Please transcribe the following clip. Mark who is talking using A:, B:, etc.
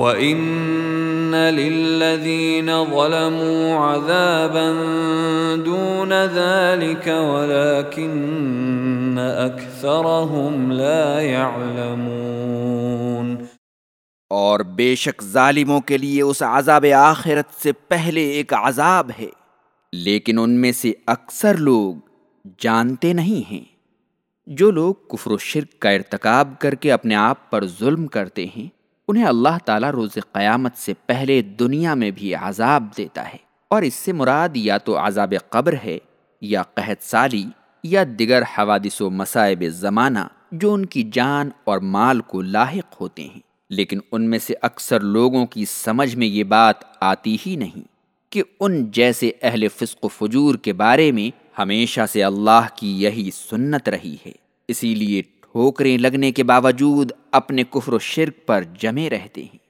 A: وَإِنَّ لِلَّذِينَ ظَلَمُوا عَذَابًا دُونَ ذَلِكَ وَلَكِنَّ أَكْثَرَهُمْ لَا يَعْلَمُونَ
B: اور بے شک ظالموں کے لیے اس عذاب آخرت سے پہلے ایک عذاب ہے، لیکن ان میں سے اکثر لوگ جانتے نہیں ہیں۔ جو لوگ کفر و شرک کا ارتکاب کر کے اپنے آپ پر ظلم کرتے ہیں انہیں اللہ تعالیٰ روز قیامت سے پہلے دنیا میں بھی عذاب دیتا ہے اور اس سے مراد یا تو عذاب قبر ہے یا قحط سالی یا دیگر حوادث و مسائب زمانہ جو ان کی جان اور مال کو لاحق ہوتے ہیں۔ لیکن ان میں سے اکثر لوگوں کی سمجھ میں یہ بات آتی ہی نہیں کہ ان جیسے اہل فسق و فجور کے بارے میں ہمیشہ سے اللہ کی یہی سنت رہی ہے۔ اسی لیے ٹھوکریں لگنے کے باوجود اپنے کفر و شرک پر جمے رہتے ہیں۔